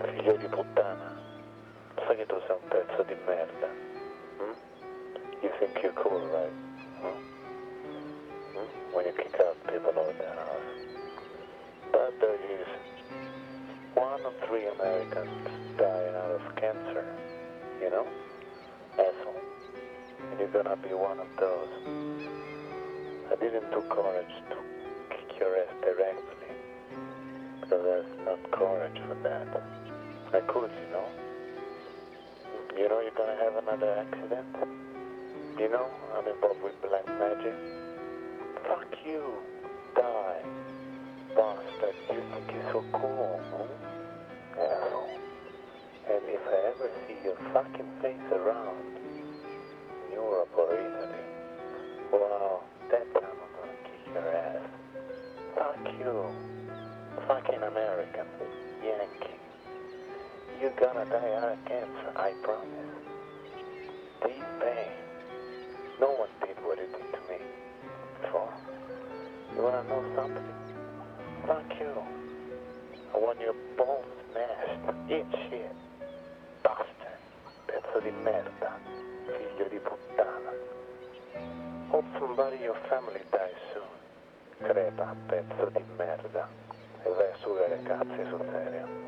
Figlio di puttana. Sai che tu sei un pezzo di merda. Hmm? You think you're cool, right? When you kick out people out of their house. But there is one of three Americans dying out of cancer. You know? Asshole. And you're gonna be one of those. I didn't do courage to kick your ass directly. Because there's not courage for that. I could, you know. You know you're gonna have another accident? You know I'm involved with black magic? Fuck you. Die. Bastard, you think you're so cool, huh? Asshole. And if I ever see your fucking face around Europe or Italy, well, that time I'm gonna kick your ass. Fuck you. Fucking American. Yankee. You're gonna die out of cancer, I promise. Deep pain. No one did what it did to me before. You wanna know something? Fuck you. I want your balls smashed. Eat shit. Bastard. Pezzo di merda. Figlio di puttana. Hope somebody in your family dies soon. Crepa, pezzo di merda. E vai a sugare cazzi sul serio.